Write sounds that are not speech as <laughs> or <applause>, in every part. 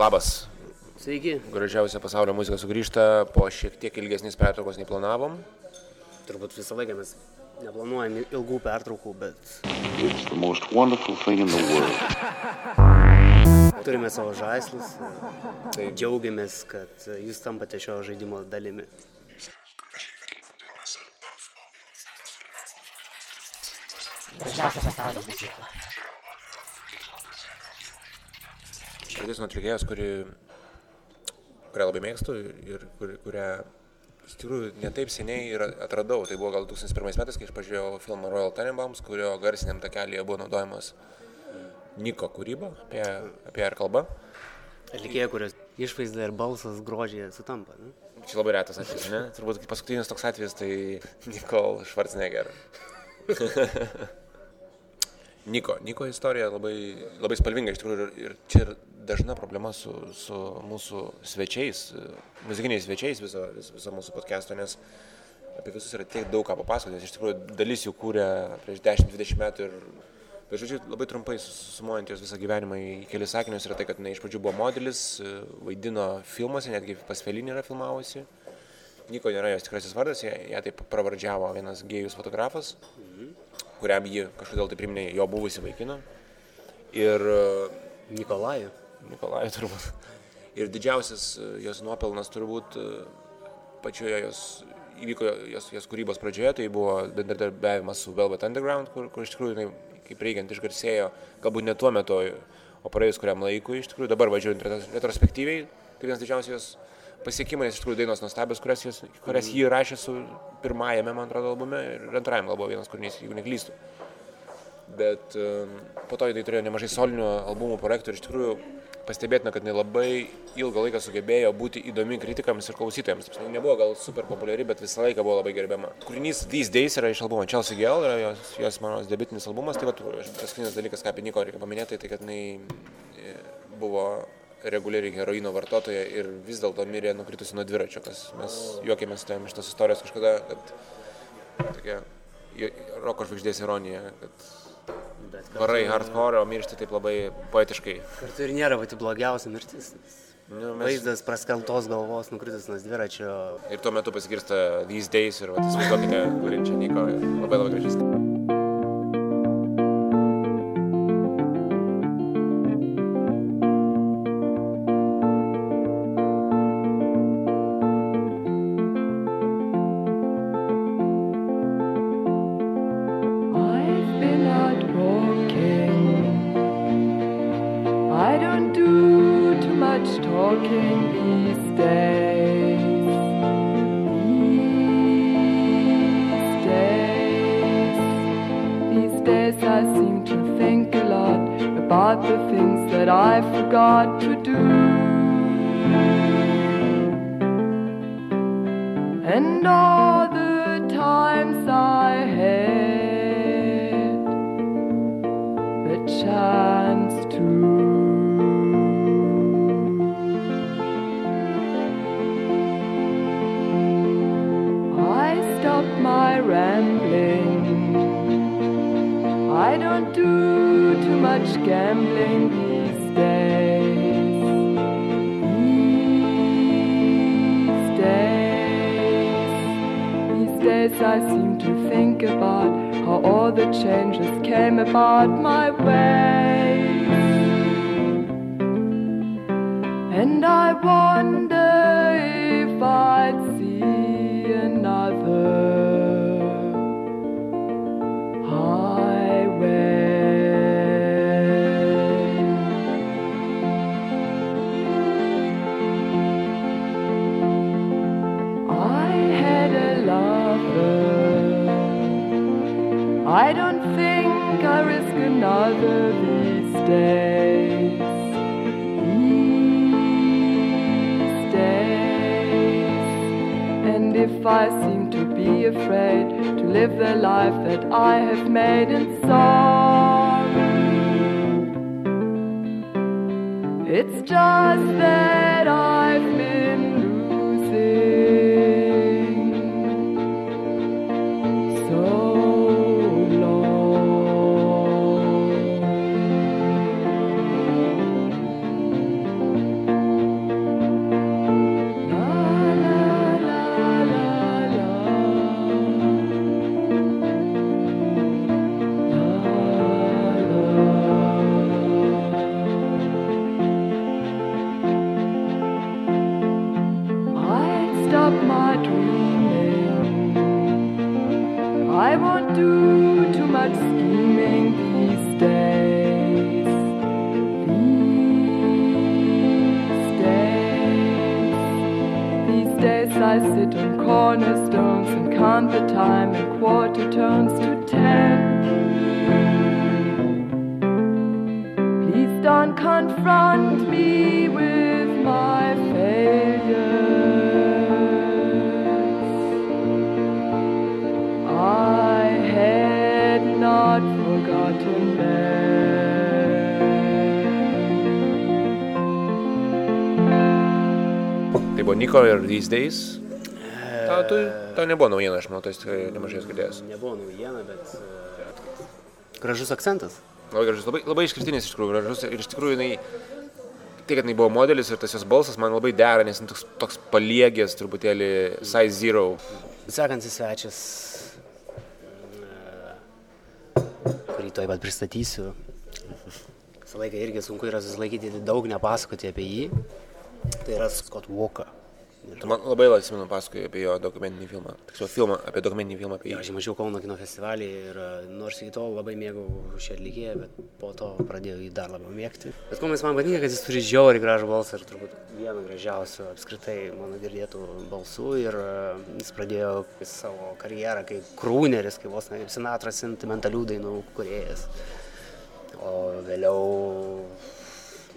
Labas. Sveiki. Gražiausia pasaulio muzika sugrįžta po šiek tiek ilgesnės pertraukos nei planavom. Turbūt visą laiką mes neplanuojam ilgų pertraukų, bet It's the most wonderful thing in the world. <laughs> turime savo žaislus. Taip. Džiaugiamės, kad jūs tampate šio žaidimo dalimi. Gražiausia pasaulio muzika. Pradėsiu nuo atlikėjos, kuri, kurią labai mėgstu ir kuri, kurią iš tikrųjų netaip seniai ir atradau. Tai buvo gal 2001 metais, kai aš pažiūrėjau filmą Royal Tenenbaums, kurio garsiniam takelėje buvo naudojamas Niko kūryba, apie, apie ją ir kalba. Atlikėja, kurios išvaizda ir balsas grožėje sutampa. Ne? Čia labai retas atvejis, ne? Turbūt paskutinis toks atvejis tai Nicole Schwarzenegger. <laughs> Niko, Niko istorija labai, labai spalvinga iš tikrųjų ir, ir čia ir dažna problema su, su mūsų svečiais, muzikiniais svečiais viso, viso, viso mūsų podcast'o, nes apie visus yra tiek daug ką papasakoti, nes iš tikrųjų dalis jų kūrė prieš 10-20 metų ir, bet žodžiu, labai trumpai sumuojant jos visą gyvenimą į kelias sakinius yra tai, kad jinai iš pradžių buvo modelis, vaidino filmuose, netgi pas Felinį yra filmavusi. Niko nėra jos tikrasis vardas, ją, ją taip pravardžiavo vienas gėjus fotografas, kuriam ji kažkodėl tai priminė jo buvusi vaikiną. Ir e, Nikolajų. Nikolajų turbūt. Ir didžiausias e, jos nuopelnas turbūt e, pačioje jos įvyko jos, jos kūrybos pradžioje, tai buvo bendradarbiavimas su Velvet Underground, kur, kur iš tikrųjų jinai, kaip reikiant išgarsėjo, galbūt ne tuo metu, o praėjus kuriam laikui, iš tikrųjų dabar važiuojant retros- retrospektyviai, tai vienas didžiausias jos pasiekimai, nes iš tikrųjų dainos nuostabios, kurias, jos, kurias jį rašė su pirmajame, man atrodo, albume ir antrajame buvo vienas kūrinys, jeigu neklystu. Bet um, po to jinai turėjo nemažai solinių albumų projektų ir iš tikrųjų pastebėtina, kad jinai labai ilgą laiką sugebėjo būti įdomi kritikams ir klausytojams. Jinai nebuvo gal super populiari, bet visą laiką buvo labai gerbiama. Kūrinys These Days yra iš albumo Chelsea Girl, yra jos, jos mano debitinis albumas. Tai va, paskutinis dalykas, ką apie Niko reikia paminėti, tai kad jinai e, buvo reguliariai heroino vartotoja ir vis dėlto mirė nukritusi nuo dviračio, kas mes juokėmės tam iš tos istorijos kažkada, kad tokia roko žvaigždės ironija, kad Bet varai hardcore, o miršti taip labai poetiškai. Kartu ir nėra pati blogiausia mirtis. Nu, mes... Vaizdas praskeltos galvos nukritus nuo dviračio. Ir tuo metu pasigirsta These Days ir įsivaizduokite, kuri čia Niko labai labai gražiai. Another these days. These days. And if I seem to be afraid to live the life that I have made in song, it's just that I've been These Days. Tau, tu, tau nebuvo naujiena, aš manau, tai tikrai nemažai girdėjęs. Nebuvo naujiena, bet e, gražus akcentas. Labai gražus, labai, labai išskirtinis iš tikrųjų gražus ir iš tikrųjų jinai, tai kad jinai buvo modelis ir tas jos balsas man labai dera, nes jis toks, toks paliegęs truputėlį size zero. Sekantis svečias, e, kurį tuoj pat pristatysiu. Visą laiką irgi sunku yra susilaikyti daug nepasakoti apie jį. Tai yra Scott Walker. Tu man labai atsimenu paskui apie jo dokumentinį filmą. Tiksliau, filmą, apie dokumentinį filmą apie jį. Aš jį mačiau Kauno kino festivalyje ir e, nors iki tol labai mėgau šį atlikėją, bet po to pradėjau jį dar labiau mėgti. Bet kuo jis man patinka, kad jis turi žiauriai gražų balsą ir turbūt vieną gražiausių apskritai mano girdėtų balsų ir e, jis pradėjo savo karjerą kaip krūneris, kaip vos ne kaip Sinatras sentimentalių dainų kuriejas. O vėliau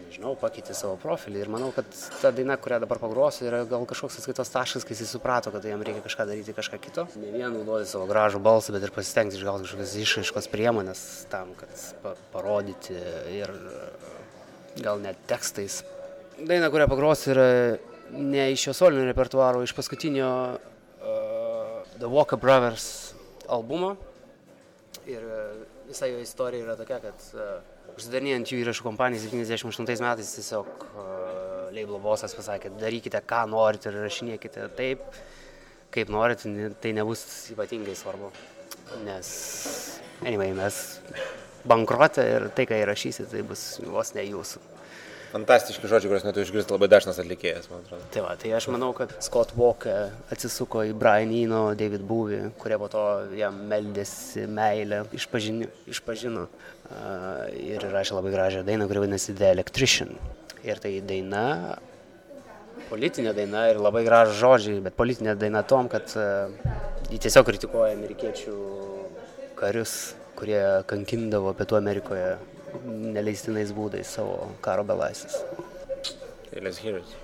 nežinau, pakeitė savo profilį ir manau, kad ta daina, kurią dabar pagrosiu, yra gal kažkoks atskaitos taškas, kai jis suprato, kad jam reikia kažką daryti, kažką kito. Ne vien naudoti savo gražų balsą, bet ir pasistengti išgauti kažkokias išraiškos priemonės tam, kad pa parodyti ir gal net tekstais. Daina, kurią pagrosiu, yra ne iš jo solinio repertuaro, iš paskutinio uh, The Walker Brothers albumo. Ir e, visa jo istorija yra tokia, kad uh, užsidarinėjant jų įrašų kompaniją 78 metais tiesiog uh, leiblo bosas pasakė, darykite ką norite ir rašinėkite taip, kaip norite, ne- tai nebus ypatingai svarbu. Nes, anyway, mes bankruotė ir tai, ką įrašysit, tai bus vos ne jūsų. Fantastiški žodžiai, kuriuos netu išgirsti labai dažnas atlikėjas, man atrodo. Tai, va, tai aš manau, kad Scott Walker atsisuko į Brian Eno, David Bowie, kurie po to jam meldėsi meilę, išpažini, išpažino uh, ir rašė labai gražią dainą, kuri vadinasi The Electrician. Ir tai daina, politinė daina ir labai gražų žodžiai, bet politinė daina tom, kad jį tiesiog kritikuoja amerikiečių karius, kurie kankindavo Pietų Amerikoje neleistinais būdais savo karo belaisvis. Tai let's hear it.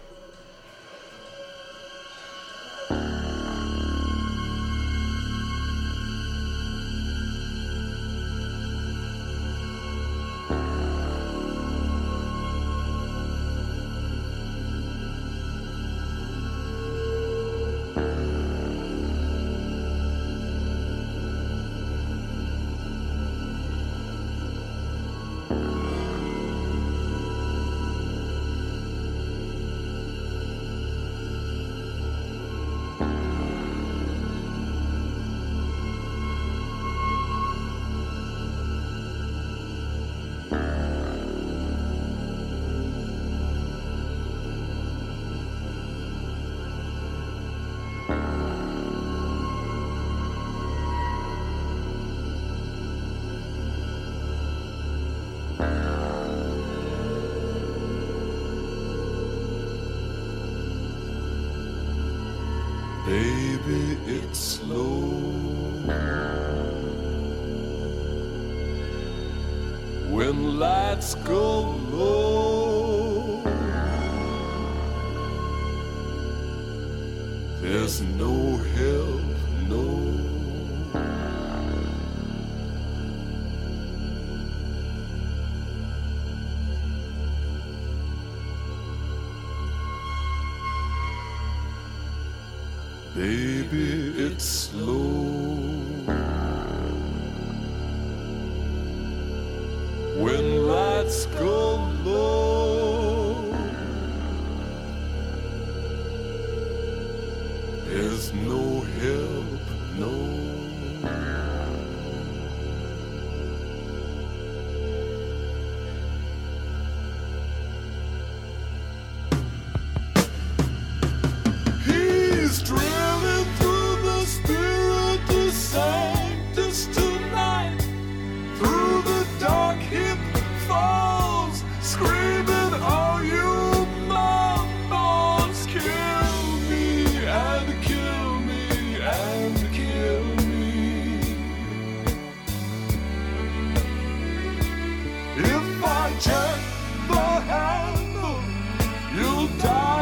When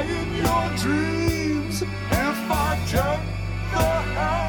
in your dreams if I jump the hand.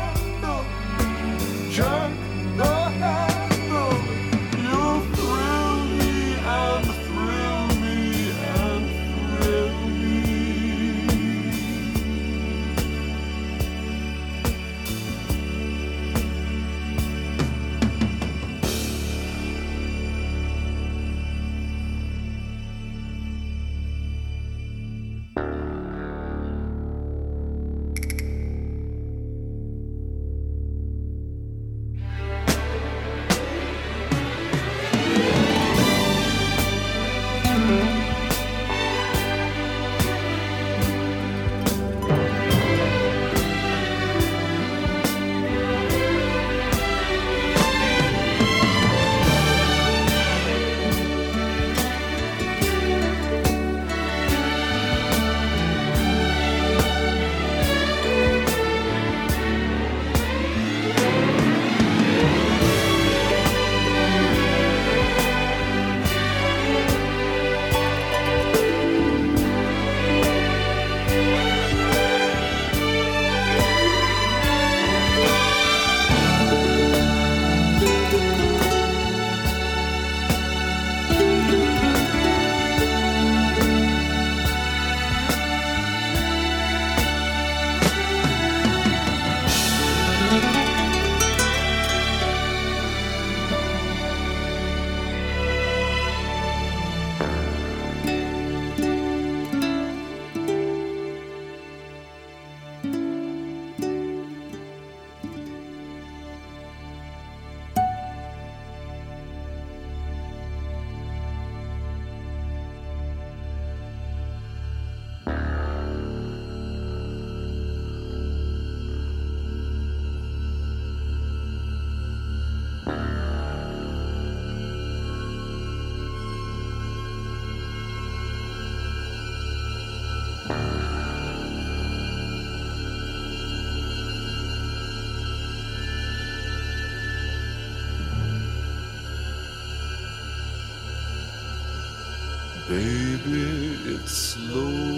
Slow.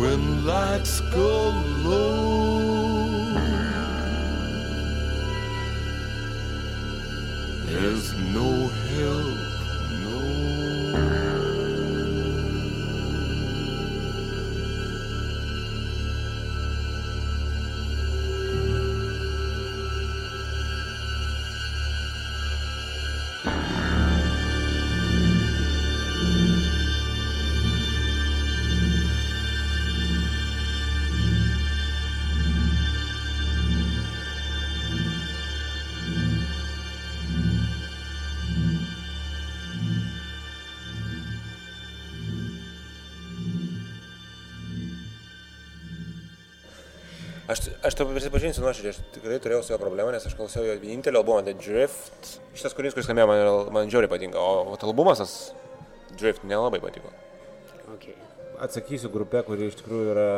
When lights go low, Aš, tau prisipažinsiu nuoširdžiai, aš tikrai turėjau su jo problemą, nes aš klausiau jo vienintelio albumo The Drift. Šitas kūrinys, kuris skambėjo, man, man žiauriai patinka, o, o albumas tas Drift nelabai patiko. Okay. Atsakysiu grupė, kuri iš tikrųjų yra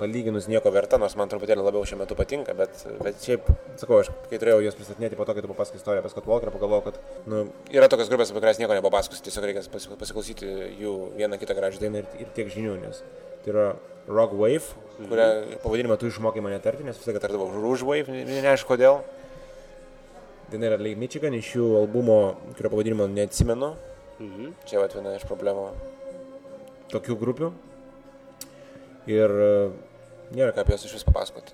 palyginus nieko verta, nors man truputėlį labiau šiuo metu patinka, bet, bet šiaip, sakau, aš kai turėjau juos pristatinėti po to, kai tu papasakai istoriją apie Scott Walker, pagalvojau, kad nu, yra tokios grupės, apie kurias nieko nepapasakosiu, tiesiog reikia pasi- pasiklausyti jų vieną kitą gražią dainą ir, ir tiek žinių, nes tai yra Rock Wave, kurią pavadinimą tu išmokai mane tarti, nes visą laiką tardavau Rouge Wave, ne- ne- neaišku kodėl. Daina yra Lake Michigan, iš jų albumo, kurio pavadinimo neatsimenu. Mhm. Čia vat viena iš problemų tokių grupių. Ir e, nėra ką apie jas iš vis papasakoti.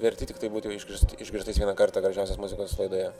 Verti tik tai būti išgirst- išgirstais vieną kartą gražiausios muzikos laidoje.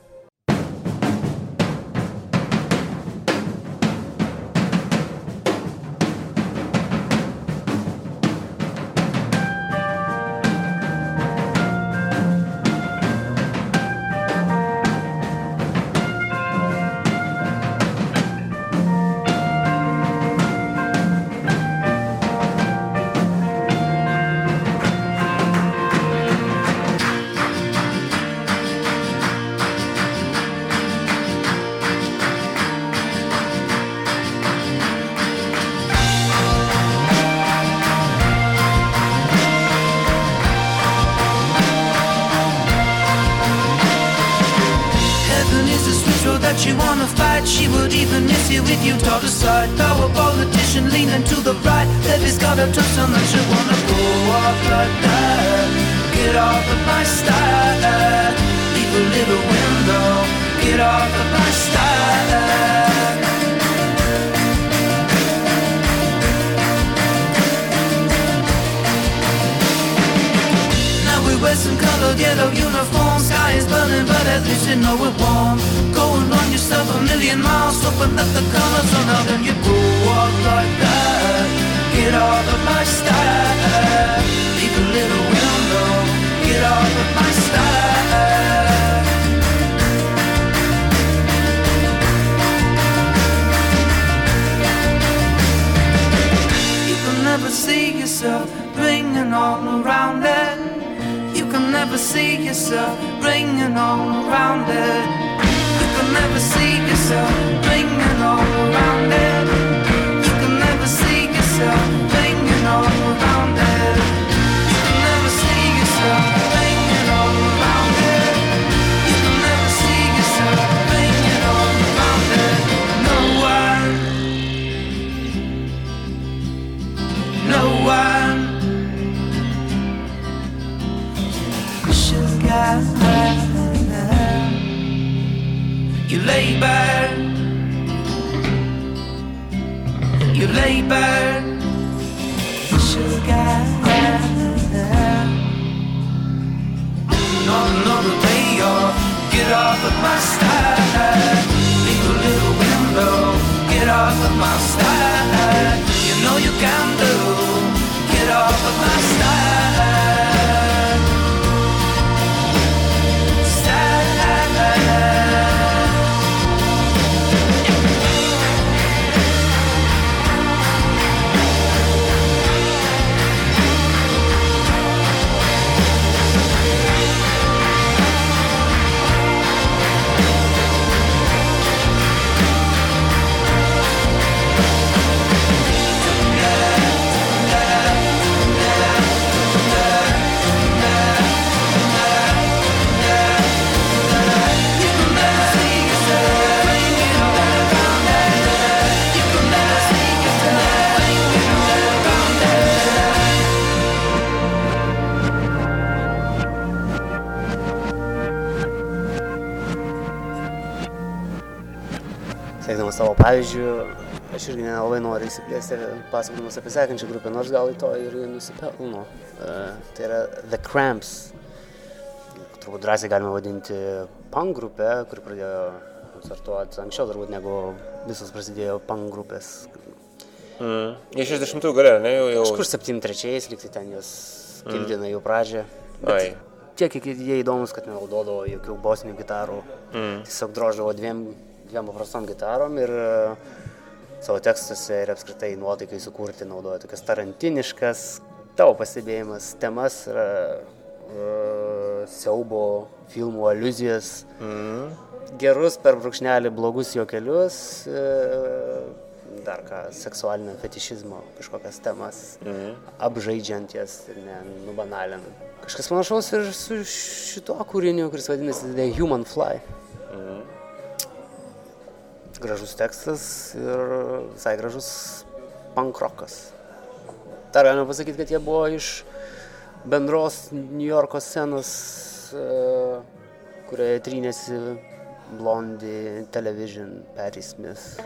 You know we're warm. Going on yourself a million miles, hoping that the colors run out and you go off like that. Get off of my style. Leave a little window. Get off of my style. You can never see yourself ringing all around it. You can never see yourself ringing all around it. You can never see yourself ringing all around it. You can never see yourself ringing all around it. You labor, you labor, sugar. Not another day off. Get off of my style. Leave a little window. Get off of my style. You know you can do. Get off of my style. Savo pavyzdžių, aš irgi nelabai noriu įsiplėsti pasakodamas apie sekančią grupę, nors gal į to ir nusipelno. Uh, tai yra The Cramps. Turbūt drąsiai galima vadinti punk grupę, kuri pradėjo koncertuoti anksčiau turbūt negu visas prasidėjo punk grupės. Mm. Jie 60 galė, ne? Jau, jau... Kažkur 73-ais, liktai ten jos kildina jų pradžią. Ai. Tiek, jie įdomus, kad nenaudodavo jokių bosinių gitarų. Mm. Tiesiog droždavo dviem, dviem paprastom gitarom ir e, savo tekstuose ir apskritai nuotaikai sukurti naudoja tokias tarantiniškas, tavo pastebėjimas, temas yra uh, siaubo filmų aluzijas, mm. gerus per brūkšnelį blogus juokelius, uh, dar ką, seksualinio fetišizmo kažkokias temas, mm. apžaidžiant jas ir nenubanalinant. Kažkas panašaus ir su šituo kūriniu, kuris vadinasi The Human Fly. Gražus tekstas ir visai gražus pankrokas. Dar galima pasakyti, kad jie buvo iš bendros New Yorko scenos, e, kurioje trynėsi Blondie, Television, Patti Smith.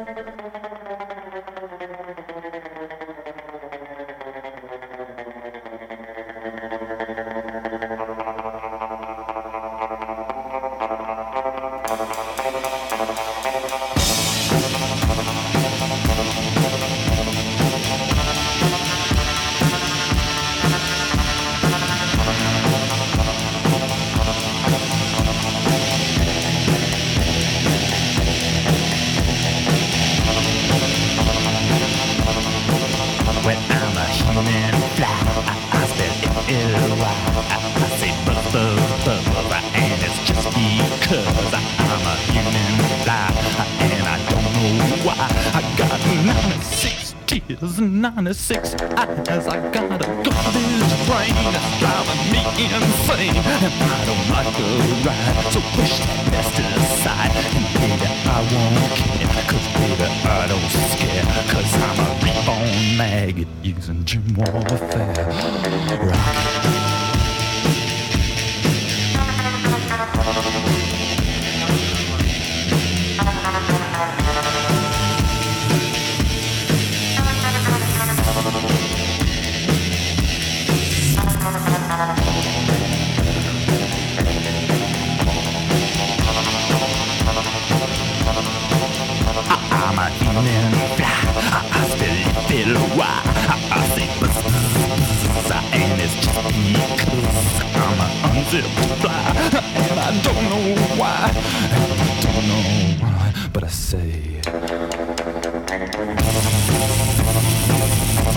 26 eyes. I got a garbage brain that's driving me insane. And I don't like a ride, so push that best aside. And baby, I won't care, cause baby, I don't scare. Cause I'm a reborn maggot using gym warfare.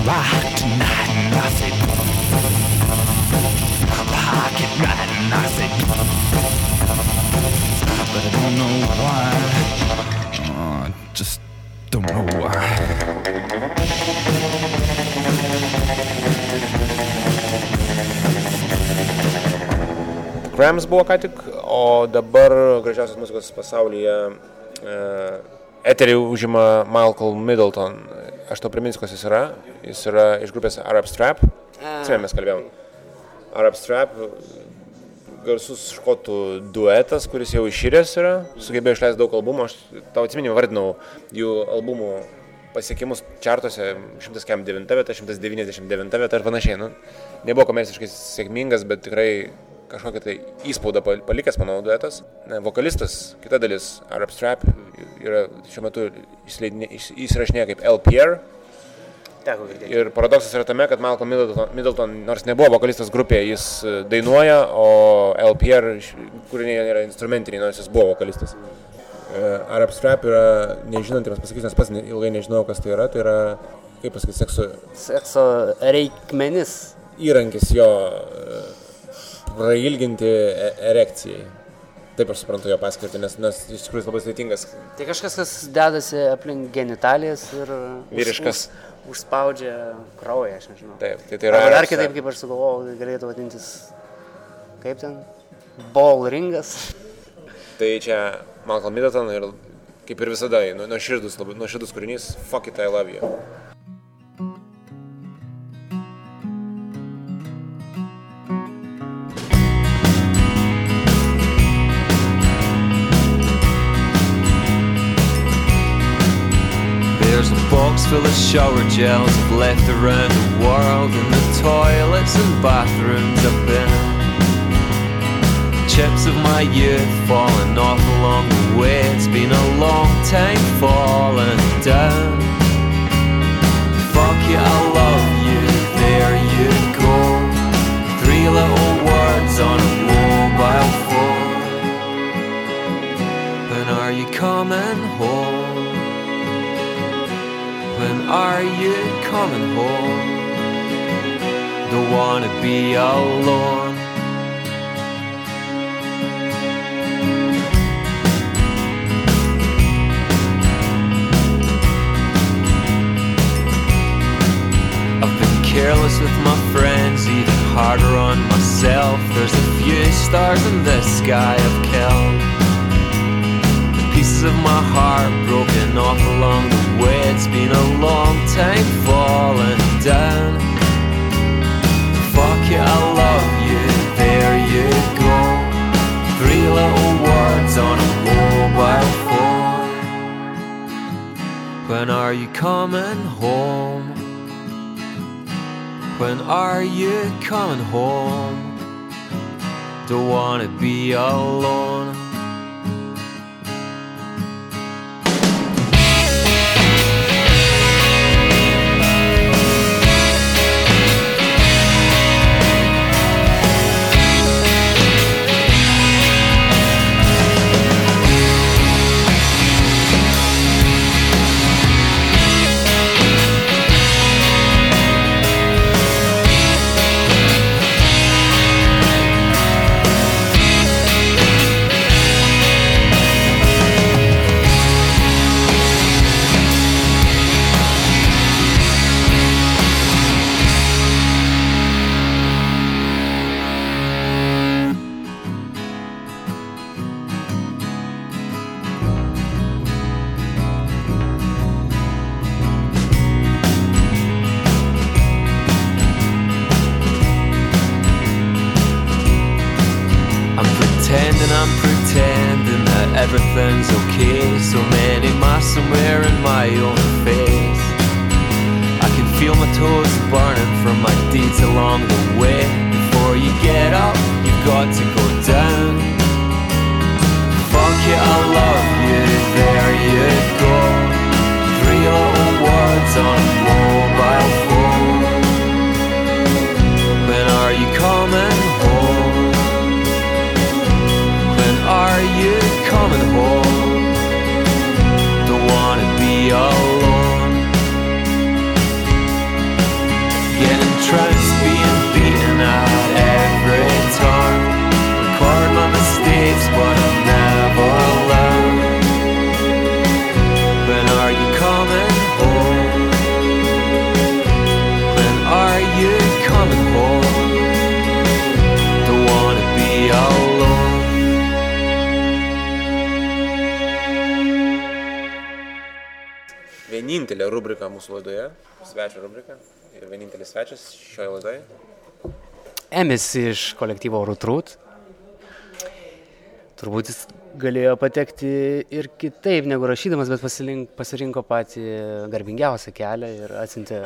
Rock tonight, I it right, and I say. But I don't know why. Oh, I just don't know why. Grams buvo ką tik, o dabar gražiausios muzikos pasaulyje e, eterį užima Malcolm Middleton. Aš tau priminsiu, kas jis yra. Jis yra iš grupės Arab Strap. Čia mes kalbėjom. Arab Strap, garsus škotų duetas, kuris jau išyręs yra, sugebėjo išleisti daug albumų. Aš tau atsiminimą vardinau jų albumų pasiekimus čartuose 109 vieta, 199 vieta ir panašiai. Nu, nebuvo komerciškai sėkmingas, bet tikrai kažkokią tai įspaudą pal- palikęs, manau, duetas. Vokalistas, kita dalis, Arab Strap, yra šiuo metu įsirašinėja kaip LPR. Teko girdėti. Ir paradoksas yra tame, kad Malcolm Middleton, Middleton nors nebuvo vokalistas grupėje, jis e, dainuoja, o LPR kūriniai yra instrumentiniai, nors jis buvo vokalistas. E, Arab Strap yra nežinantiems pasakys, nes pats ilgai nežinau, kas tai yra. Tai yra, kaip pasakyti, sekso Sekso reikmenis. įrankis jo e, prailginti e- erekcijai. Taip aš suprantu jo paskirtį, nes, nes iš tikrųjų labai sudėtingas. Tai kažkas, kas dedasi aplink genitalijas ir už- Vyriškas. Už, užspaudžia kraują, aš nežinau. Taip, tai tai yra. Arba dar kitaip, kaip aš sugalvojau, tai galėtų vadintis, kaip ten, ball ringas. Tai čia Malcolm Middleton ir kaip ir visada, nu- nuoširdus, labai nuoširdus kūrinys, fuck it, I love you. There's full of shower gels I've left around the world in the toilets and bathrooms I've been. Chips of my youth falling off along the way. It's been a long time falling down. Fuck you, I love you. There you go. Three little words on a mobile phone. When are you coming home? When are you coming home? Don't wanna be alone. I've been careless with my friends, even harder on myself. There's a few stars in the sky I've killed. Pieces of my heart broken off along the way. It's been a long time falling down. Fuck you, I love you. There you go. Three little words on a mobile phone. When are you coming home? When are you coming home? Don't wanna be alone. My own face. I can feel my toes burning from my deeds along the way. Before you get up, you've got to go down. Fuck you, I love you, there you go. Three little words on a mobile phone. When are you coming home? When are you coming home? Vienintelė rubrika mūsų laidoje, svečio rubrika. Ir vienintelis svečias šioje laidoje. Emis iš kolektyvo Rutrut. Turbūt jis galėjo patekti ir kitaip negu rašydamas, bet pasirink, pasirinko patį garbingiausią kelią ir atsintė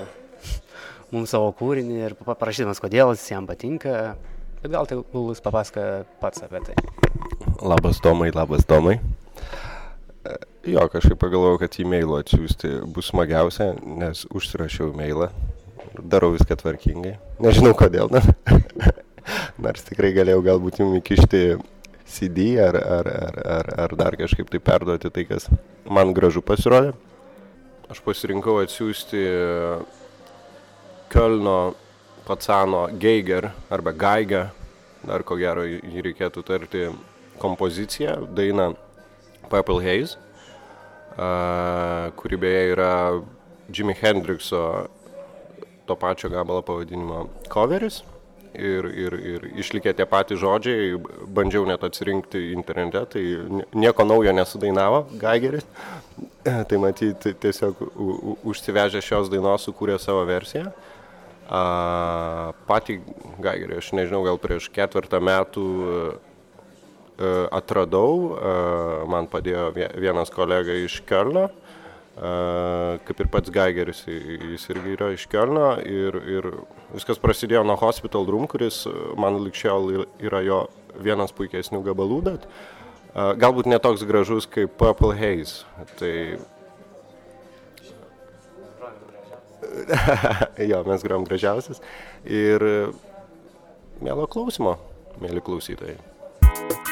<laughs> mums savo kūrinį ir pa- parašydamas, kodėl jis jam patinka. Bet gal tai Gulas papasaka pats apie tai. Labas Tomai, labas Tomai. E, Jo, kažkaip pagalvojau, kad e-mailų atsiųsti bus smagiausia, nes užsirašiau e-mailą. Darau viską tvarkingai. Nežinau kodėl, na. <laughs> Nors tikrai galėjau galbūt jums įkišti CD ar, ar, ar, ar, ar dar kažkaip tai perduoti tai, kas man gražu pasirodė. Aš pasirinkau atsiųsti Kölno Pacano Geiger arba Geiger, dar ko gero jį reikėtų tarti kompoziciją, dainą Purple Haze, kuri beje yra Jimi Hendrixo to pačio gabalo pavadinimo coveris. Ir, ir, ir išlikė tie patys žodžiai, bandžiau net atsirinkti internete, tai nie- nieko naujo nesudainavo Geigeris. <clears throat> Tai matyti tiesiog u- u- užsivežę šios dainos sukūrė savo versiją. A, patį Geigerį aš nežinau, gal prieš ketvirtą metų atradau, e, man padėjo vie- vienas kolega iš Kölno, e, kaip ir pats Geigeris, jis irgi yra iš Kölno ir, ir viskas prasidėjo nuo Hospital Room, kuris e, man likščiau yra jo vienas puikesnių gabalų, bet e, galbūt netoks gražus kaip Purple Haze. Tai <laughs> jo, mes grojom gražiausias. Ir e, mielo klausimo, mėly klausytojai.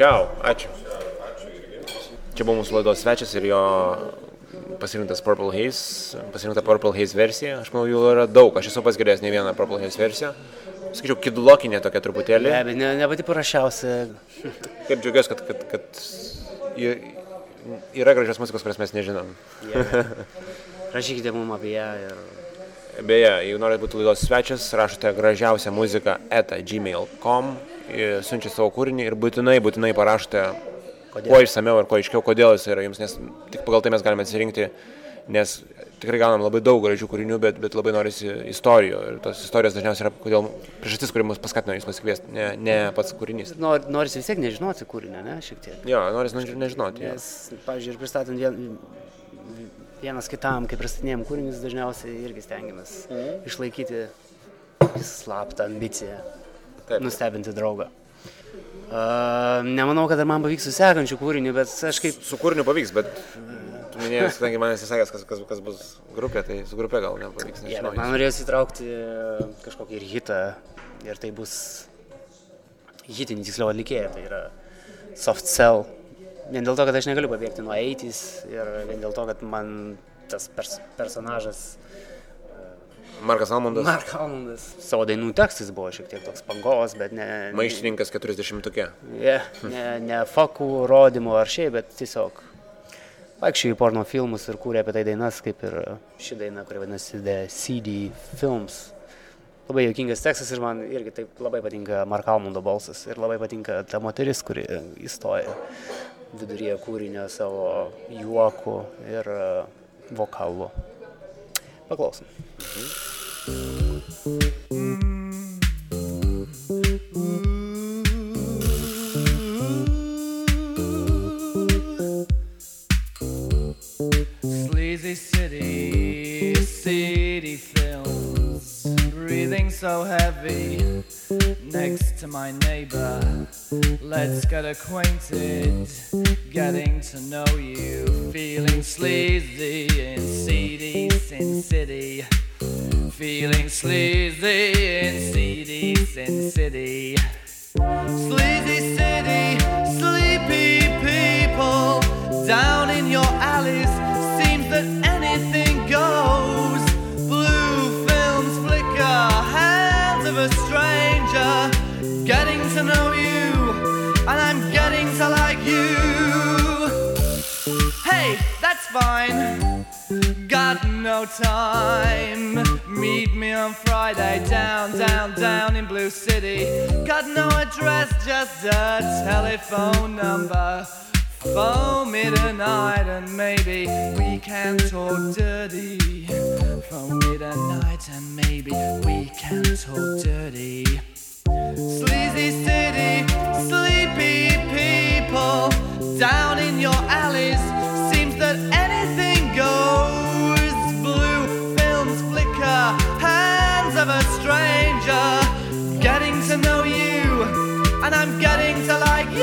Čiau, ačiū. Čia buvo mūsų laidos svečias ir jo pasirinktas Purple Haze, pasirinkta Purple Haze versija. Aš manau, jų yra daug, aš esu pats girdėjęs ne vieną Purple Haze versiją. Sakyčiau, kidlokinė tokia truputėlį. Ne, ne, ne pati parašiausia. <laughs> Kaip džiaugiuosi, kad, kad, kad yra gražios muzikos, kurias mes nežinom. <laughs> Rašykite mums apie ją ir Beje, jeigu norite būti laidos svečias, rašote gražiausią muziką eta gmail.com, siunčiate savo kūrinį ir būtinai, būtinai parašote Kodėl? kuo išsameu ir kuo aiškiau, kodėl jis yra jums, nes tik pagal tai mes galime atsirinkti, nes tikrai gaunam labai daug gražių kūrinių, bet, bet labai norisi istorijų ir tos istorijos dažniausiai yra kodėl priežastis, kuri mus paskatino jūs pasikviesti, ne, ne pats kūrinys. nor, norisi vis tiek nežinoti kūrinio, ne, šiek tiek. Jo, norisi neži- nežinoti. Nes, pavyzdžiui, ir pristatant vien, vienas kitam, kai pristatinėjom kūrinius, dažniausiai irgi stengiamės Mhm. išlaikyti slaptą ambiciją, Taip. nustebinti draugą. Uh, nemanau, kad dar man pavyks su sekančiu kūriniu, bet aš kaip... Su kūriniu pavyks, bet tu minėjai, kadangi man esi sakęs, kas, kas, kas bus grupė, tai su grupė gal nepavyks. Ja, nežinau. bet man norėjosi įtraukti kažkokį ir hitą ir tai bus hitinį tiksliau atlikėją, tai yra Soft Cell. Vien dėl to, kad aš negaliu pabėgti nuo 80s ir vien dėl to, kad man tas pers personažas Markas Almondas. Mark Almondas savo dainų tekstais buvo šiek tiek toks pangos, bet ne... Maištininkas 40-tukė. Yeah, ne, ne fakų rodymų ar šiaip, bet tiesiog vaikščiai į porno filmus ir kūrė apie tai dainas, kaip ir ši daina, kuri vadinasi The CD Films. Labai jokingas tekstas ir man irgi taip labai patinka Mark Almondo balsas ir labai patinka ta moteris, kuri įstoja viduryje kūrinio savo juoku ir e, vokalu. Paklausom. Sleazy city, city films, breathing so heavy next to my neighbor. Let's get acquainted, getting to know you, feeling sleazy in City, feeling sleazy in seedy Sin City. Sleazy city, time. Meet me on Friday down, down, down in Blue City. Got no address, just a telephone number. Phone me tonight and maybe we can talk dirty. Phone me tonight and maybe we can talk dirty. Sleazy city, sleepy people down in your alleys. Seems that anything and I'm getting to like you.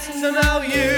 Acquainted, getting to know you,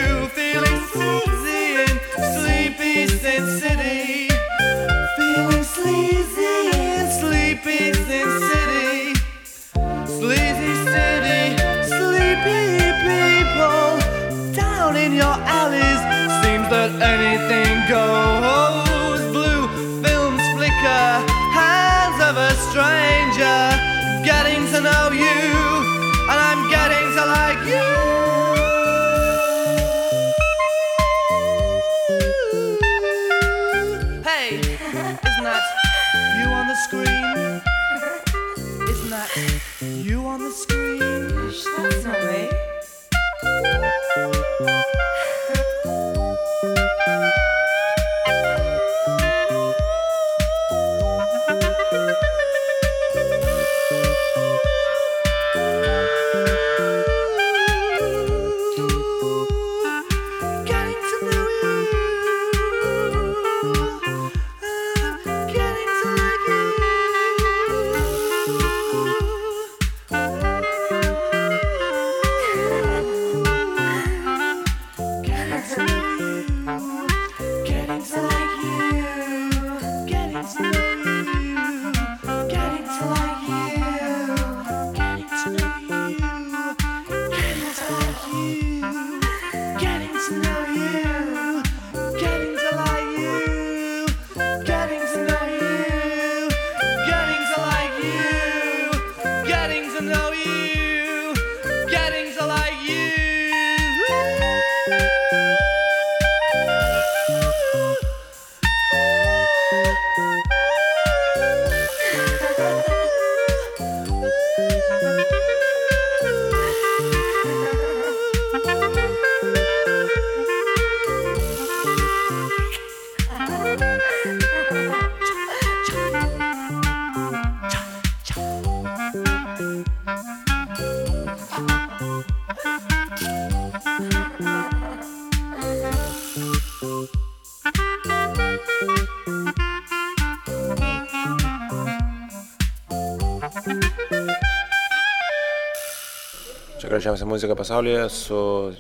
Čia gražiausia muzika pasaulyje su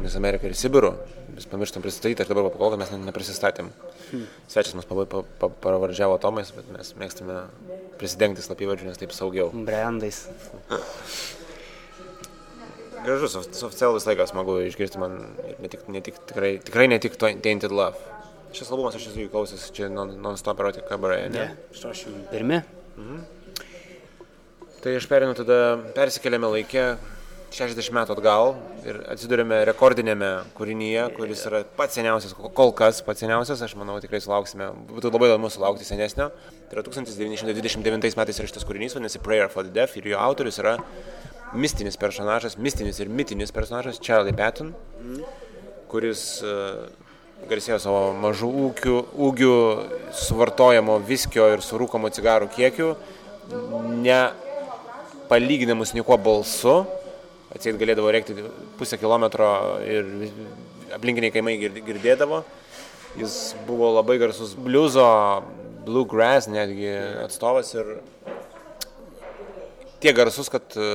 Miss Amerika ir Sibiru. Vis pamirštam pristatyti, aš dabar pakol, kad mes neprisistatėm. Svečias mus pabai- pa- pa- pravardžiavo Tomais, bet mes mėgstame prisidengti slapyvardžių, nes taip saugiau. Brandais. Gražus, oficialų visą laiką smagu išgirsti man ir ne tik, ne tik, tikrai, tikrai ne tik to- Tainted Love. Šis albumas aš esu jų klausęs, čia non- non-stop erotic cabaret, ne? Ne, 81. Tai aš perinu tada, persikeliame laikę 60 metų atgal ir atsidurime rekordinėme kūrinyje, kuris yra pats seniausias, ko- kol kas pats seniausias, aš manau tikrai sulauksime, būtų labai įdomu sulaukti senesnio. Tai yra 1929 metais yra šitas kūrinys, vadinasi Prayer for the Deaf ir jo autorius yra mistinis personažas, mistinis ir mitinis personažas Charlie Patton, kuris uh, garsėjo savo mažų ūkių, ūgių, suvartojamo viskio ir surūkomo cigarų kiekiu, ne palyginamus niekuo balsu, atseit galėdavo rėkti pusę kilometro ir aplinkiniai kaimai gird- girdėdavo. Jis buvo labai garsus bliuzo, bluegrass netgi atstovas ir tiek garsus, kad e,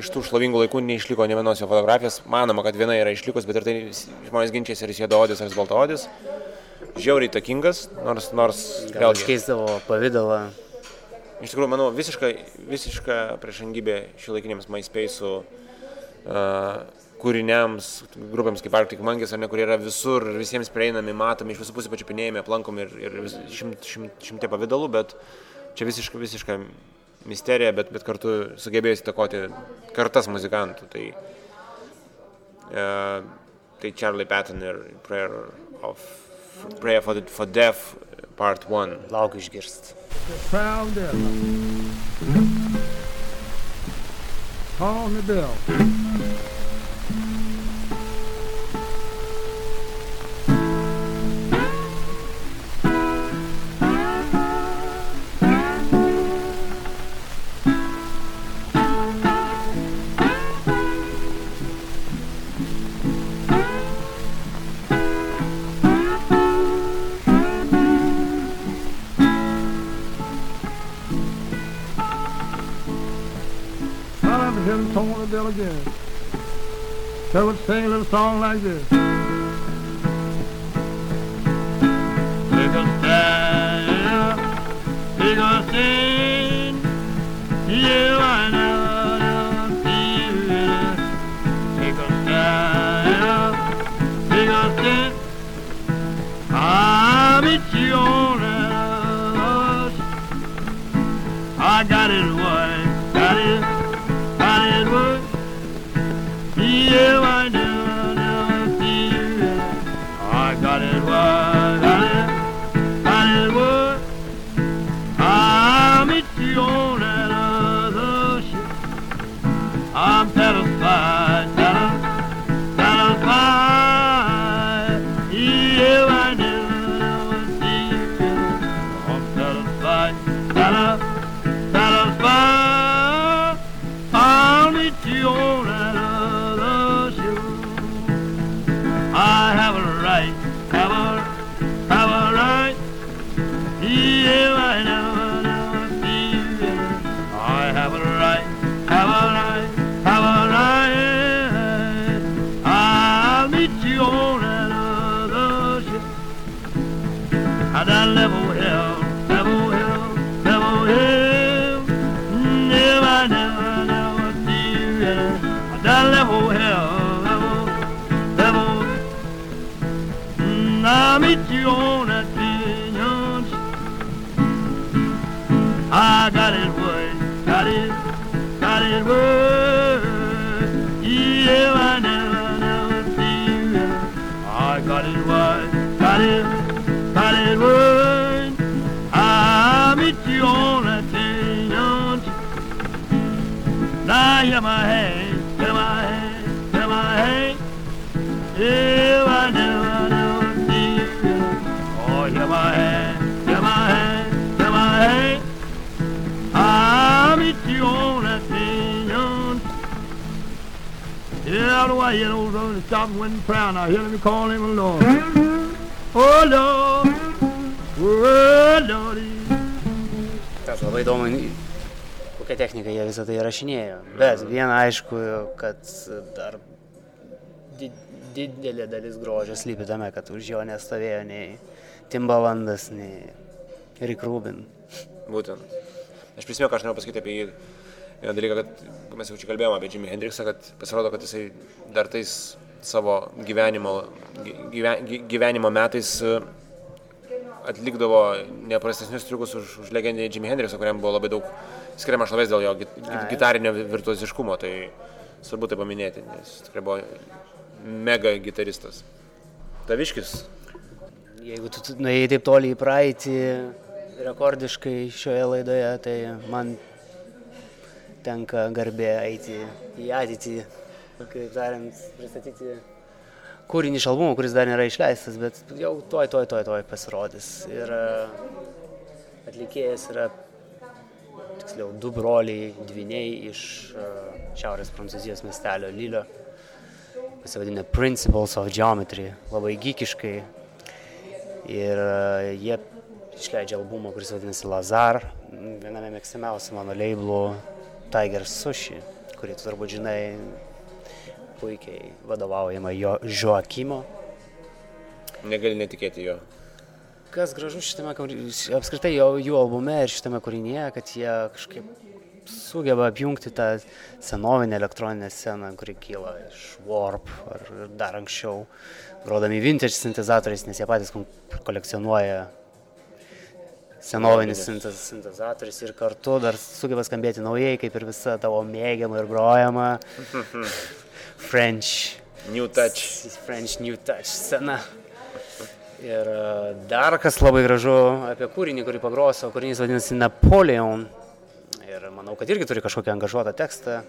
iš tų šlovingų laikų neišliko ne vienos jo fotografijos. Manoma, kad viena yra išlikus, bet ir tai žmonės ginčiasi, ar jis juodaodis, ar jis baltaodis. Žiauriai takingas, nors, nors Gal iškeisdavo pavydalą. Iš tikrųjų, manau, visiška, visiška priešangybė šiuolaikiniams MySpace'ų uh, kūriniams, grupėms kaip Arctic Monkeys, ar ne, kurie yra visur, visiems prieinami, matomi, iš visų pusių pačiupinėjami, aplankomi ir, ir šimt, šimt, šimtė pavydalų, bet čia visiška, visiška misterija, bet, bet kartu sugebėjus įtakoti kartas muzikantų. Tai, uh, tai Charlie Patton ir Prayer, of, Prayer for, the, for Deaf Part 1. Laukiu išgirsti. Crown Death. On the a dale oh, Way you know, the stop when proud. Now hear me call him Lord. Oh, Lord. Oh, Lordy. Tas labai įdomu, kokią techniką jie visą tai rašinėjo. Bet viena aišku, kad dar di didelė dalis grožio slypi tame, kad už jo nestovėjo nei Timbalandas, nei Rick Rubin. Būtent. Aš prisimenu, ką aš noriu pasakyti apie jį. Vieną dalyką, kad mes jau čia kalbėjome apie Jimmy Hendrixą, kad pasirodo, kad jisai dar tais savo gyvenimo, gyven, gyvenimo metais e, atlikdavo neprastesnius triukus už, už legendinį Jimmy Hendrixą, kuriam buvo labai daug skiriama šlovės dėl jo gitarinio virtuoziškumo. Tai svarbu tai paminėti, nes tikrai buvo mega gitaristas. Taviškis. Jeigu tu nuėjai taip toli į praeitį rekordiškai šioje laidoje, tai man tenka garbė eiti į ateitį, kaip tariant, pristatyti kūrinį iš albumo, kuris dar nėra išleistas, bet jau toj, toj, toj, toj pasirodys. Ir e, atlikėjas yra, tiksliau, du broliai, dviniai iš e, šiaurės prancūzijos miestelio Lilio. Pasivadinę Principles of Geometry, labai gykiškai. Ir e, jie išleidžia albumą, kuris vadinasi Lazar, viename mėgstamiausių mano leiblų Tiger Sushi, kurį tu turbūt žinai puikiai vadovaujama jo Joakimo. Negali netikėti jo. Kas gražu šitame, apskritai jo, jų albume ir šitame kūrinyje, kad jie kažkaip sugeba apjungti tą senovinę elektroninę sceną, kuri kyla iš Warp ar dar anksčiau, grodami vintage sintezatoriais, nes jie patys kolekcionuoja senovinis sintes, sintezatorius ir kartu dar sugeba skambėti naujai, kaip ir visa tavo mėgiama ir grojama <laughs> French. New Touch. French New Touch scena. Ir e, dar kas labai gražu apie kūrinį, kurį pagrosiu, kūrinys vadinasi Napoleon. Ir manau, kad irgi turi kažkokią angažuotą tekstą,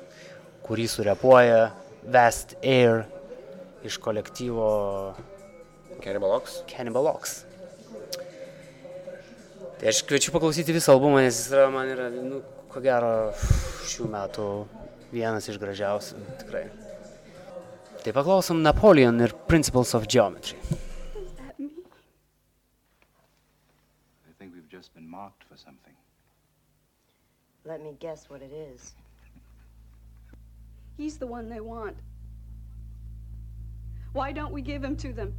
kurį surepuoja Vast Air iš kolektyvo Cannibal Ox. Cannibal Ox. Tai aš kviečiu paklausyti visą albumą, nes jis yra, man yra, nu, ko gero, šių metų vienas iš gražiausių, tikrai. Tai paklausom Napoleon ir Principles of Geometry. I think we've just been marked for something. Let me guess what it is. He's the one they want. Why don't we give him to them?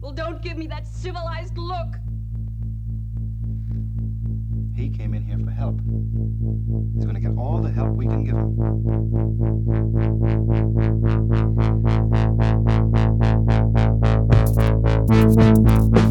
Well, don't give me that civilized look. He came in here for help. He's going to get all the help we can give him.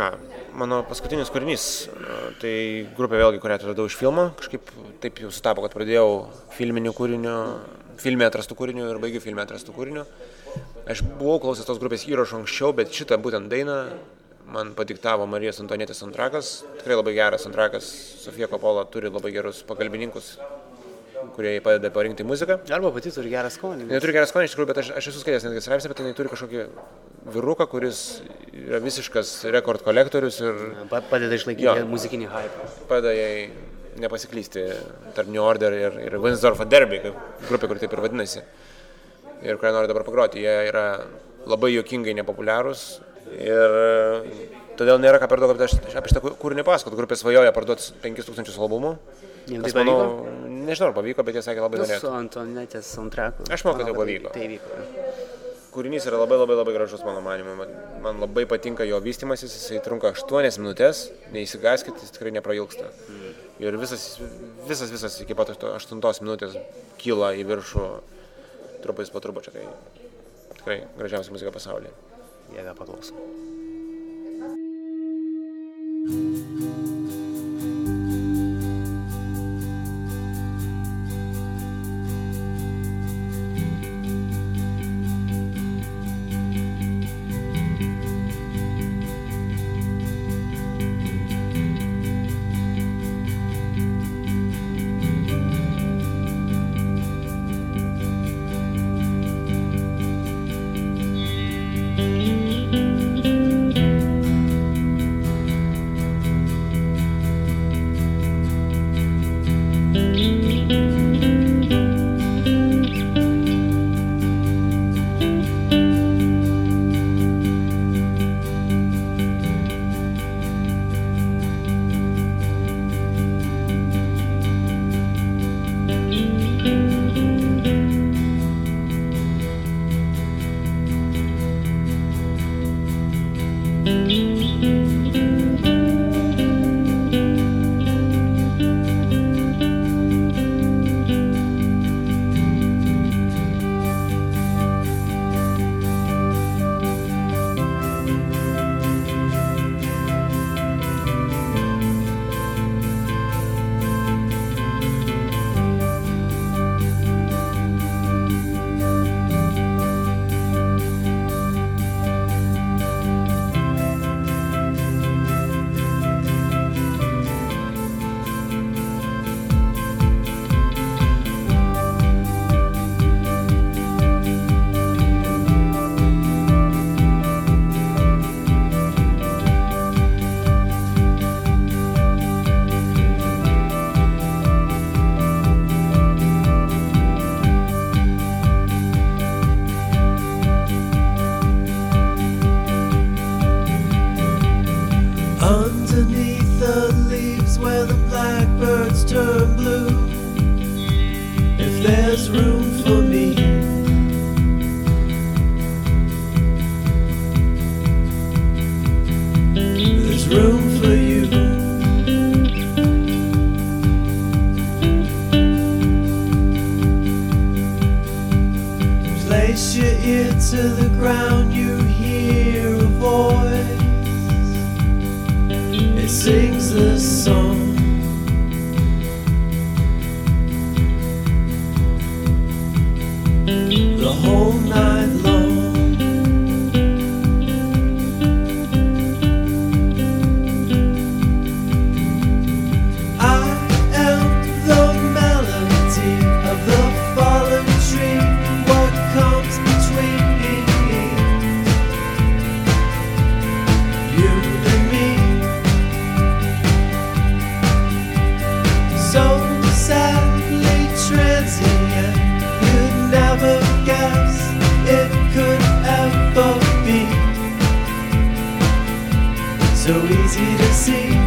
Ką, mano paskutinis kūrinys, e, tai grupė vėlgi, kurią atradau iš filmo, kažkaip taip jau sutapo, kad pradėjau filminių kūrinių, filmė atrastų kūrinių ir baigiu filmė atrastų kūrinių. Aš buvau klausęs tos grupės įrašų anksčiau, bet šitą būtent dainą man padiktavo Marijos Antonėtės antrakas, tikrai labai geras antrakas, Sofija Kopola turi labai gerus pagalbininkus, kurie padeda parinkti muziką. Arba pati turi gerą skonį. Jis turi gerą skonį iš tikrųjų, bet aš, aš esu skaitęs netgi straipsnį, bet jinai turi kažkokį vyruką, kuris yra visiškas rekord kolektorius ir... Pa- Padeda išlaikyti Jo. muzikinį hype. Padeda jai nepasiklysti tarp New Order ir, ir Windsor Derby, grupė, kur taip ir vadinasi. Ir kurią noriu dabar pagroti. Jie yra labai juokingai nepopuliarūs ir e, todėl nėra ką per daug apie šitą- kūrinį pasakot. Grupė svajoja parduoti 5000 albumų. Kas, tai manau? Nežinau, ar pavyko, bet jie sakė labai Nu, Su norėtų. Antonetės soundtracku. Aš manau, kad jau pavyko. Tai vyko. Kūrinys yra labai labai labai gražus mano manimu. Man, man labai patinka jo vystimasis, jisai trunka 8 minutės, neįsigaskit, jis tikrai neprailgsta. Ir visas, visas, visas iki pat 8 minutės kyla į viršų trupais po trupučio. Tai tikrai gražiausia muzika pasaulyje. Jėga paklausom. Thank City to. Assim.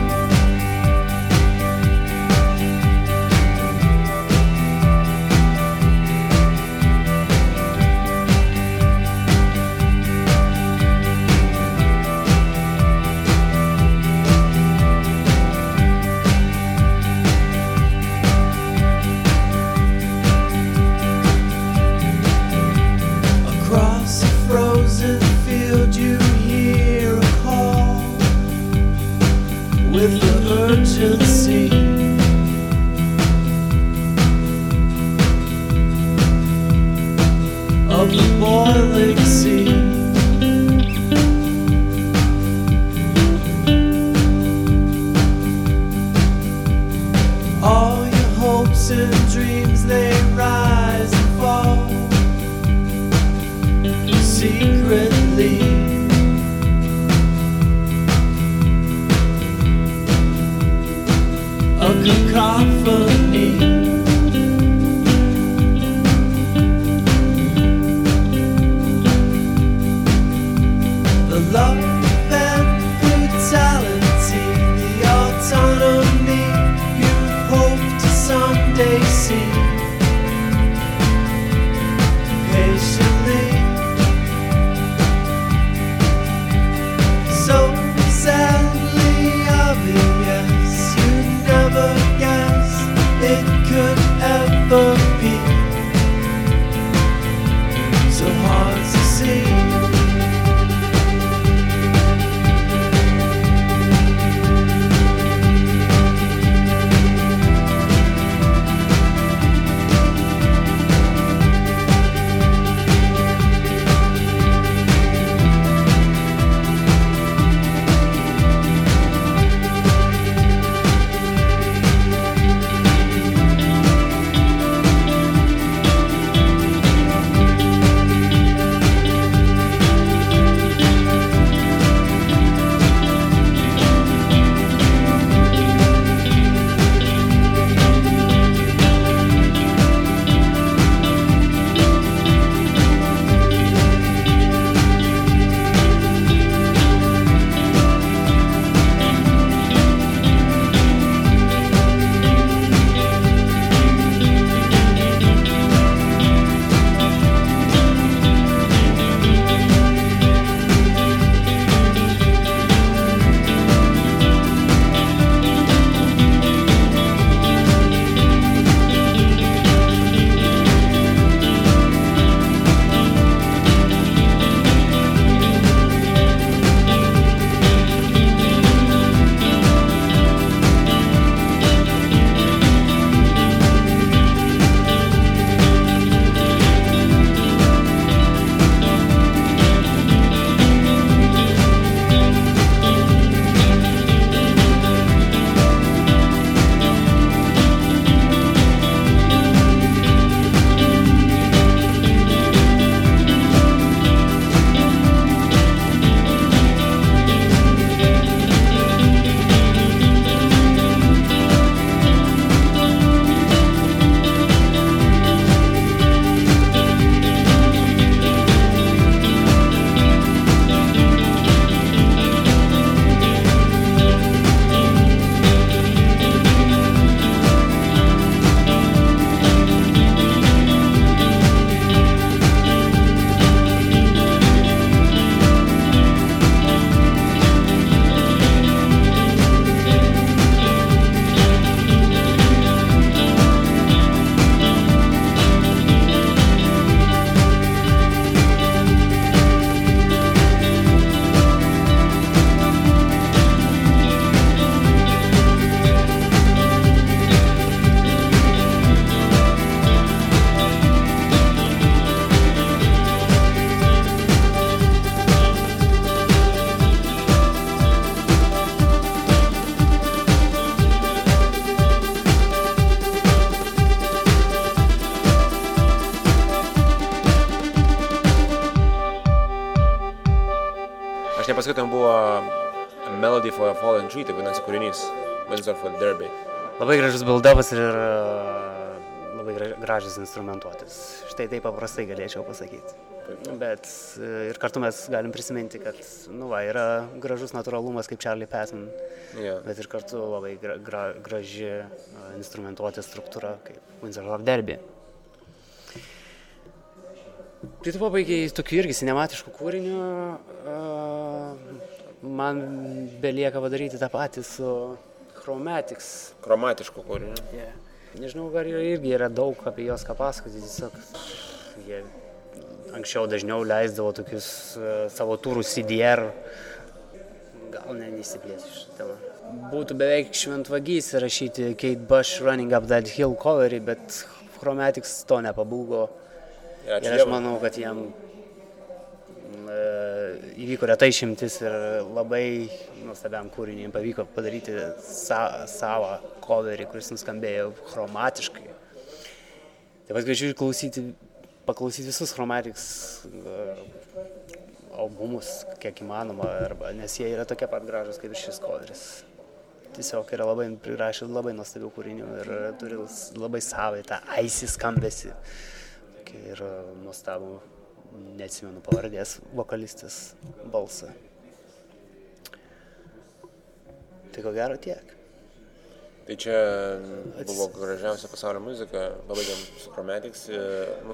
Čia paskaitom buvo Melody for a Fallen Tree, tai vadinasi kūrinys, Windsor for Derby. Labai gražus buildavas ir e, labai gra- gražios instrumentuotės. Štai taip paprastai galėčiau pasakyti. Bet e, ir kartu mes galim prisiminti, kad nu, va, yra gražus natūralumas kaip Charlie Patton, Jo. bet ir kartu labai gra, gra, graži e, instrumentuotė struktūra kaip Windsor of Derby. Tai tu pabaigiai tokiu irgi cinematišku kūriniu. Man belieka padaryti tą patį su Chromatics. Chromatiškų kūrinių. Yeah. Nežinau, ar yra- irgi yra daug apie juos ką pasakoti, tiesiog jie anksčiau dažniau leisdavo tokius savo turų CDR, gal ne nesiplėsiu šitą temą. Būtų beveik šventvagys rašyti Kate Bush Running Up That Hill coverį, bet Chromatics to nepabūgo. Ačiū ir aš manau, kad jam e, įvyko reta išimtis ir labai nuostabiam kūriniui pavyko padaryti sa, savo coverį, kuris nuskambėjo chromatiškai. Taip pat kviečiu klausyti, paklausyti visus Chromatics e, albumus, kiek įmanoma, arba, nes jie yra tokie pat gražus kaip ir šis coveris. Tiesiog yra labai prirašę labai nuostabių kūrinių ir turi labai savai tą aisį skambesi. Ir e, nuostabų, neatsimenu pavardės, vokalistės balsą. Tai ko gero tiek. Tai čia buvo gražiausia pasaulio muzika, pabaigėm su Chromatics. e,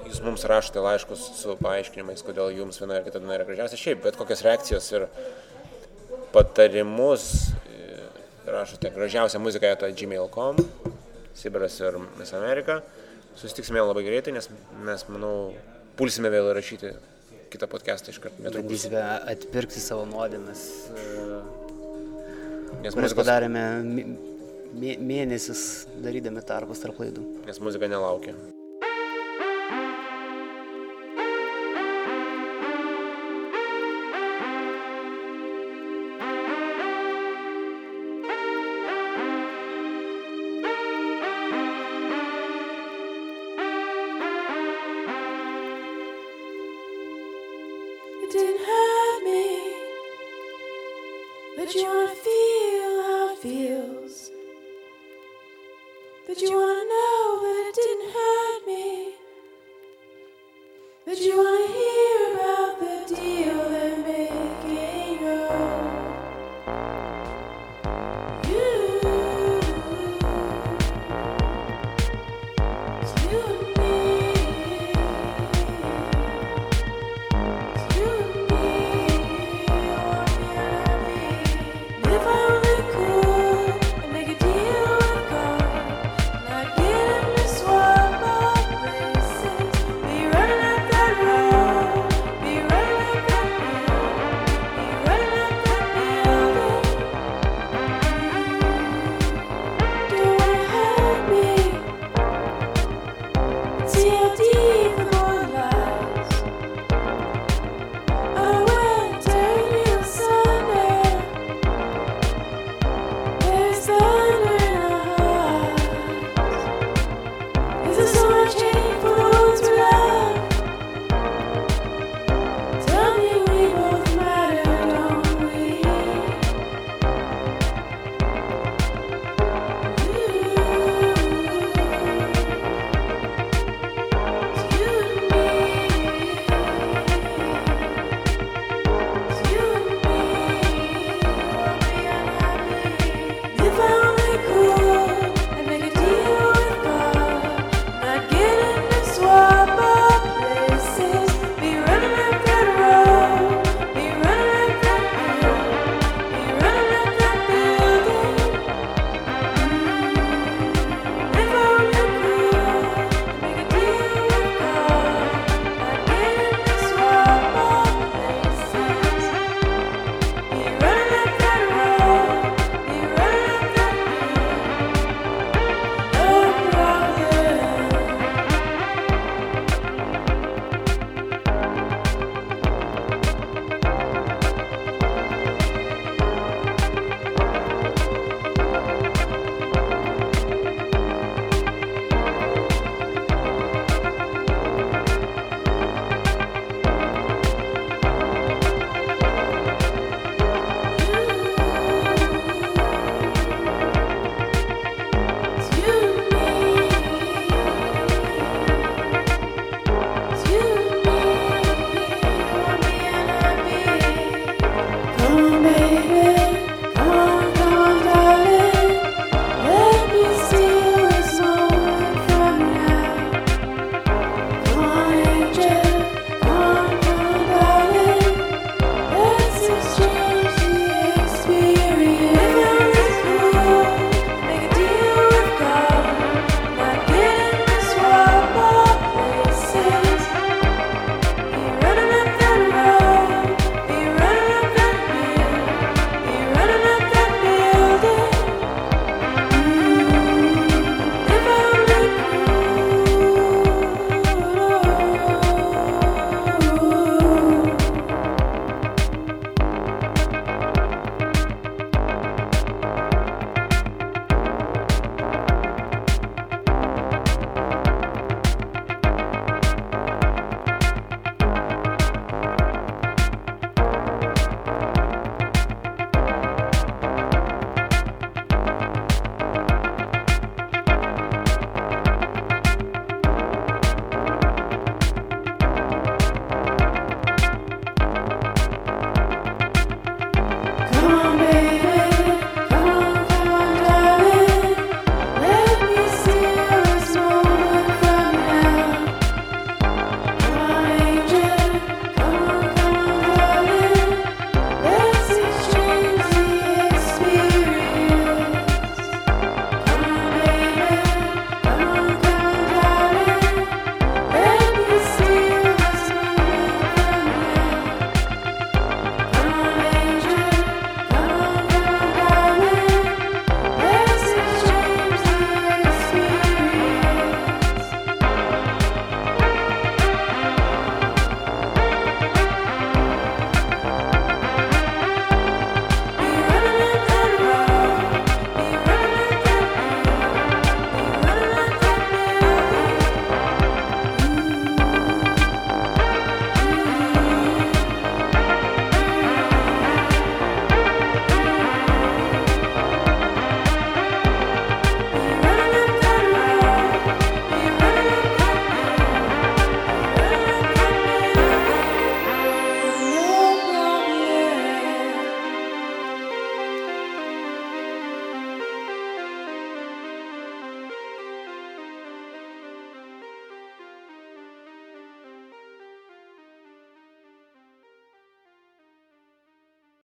Jūs mums rašote laiškus su paaiškinimais, kodėl jums viena ir kita daina yra gražiausia. Šiaip, bet kokias reakcijas ir patarimus e, rašote gražiausią muziką eta gmail.com, Sibiras ir Miss Amerika. Susitiksime labai greitai, nes mes, manau, pulsime vėl rašyti kitą podcastą iš karto. netrukus. Bandysime atpirkti savo nuodėmes, Nes muzikos- padarėme mė- mė- mėnesius darydami tarpus tarp laidų. Nes muzika nelaukia.